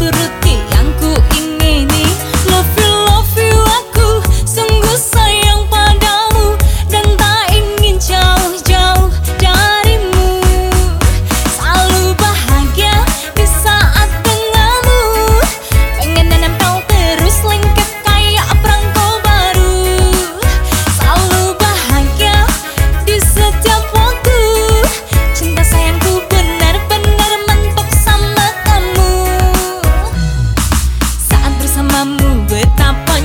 которые kamu betapa